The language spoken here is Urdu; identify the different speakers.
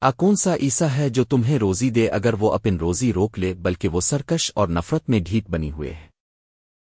Speaker 1: آ، کون سا ایسا ہے جو تمہیں روزی دے اگر وہ اپن روزی روک لے، بلکہ وہ سرکش اور نفرت میں ڈھیٹ بنی ہوئے ہے؟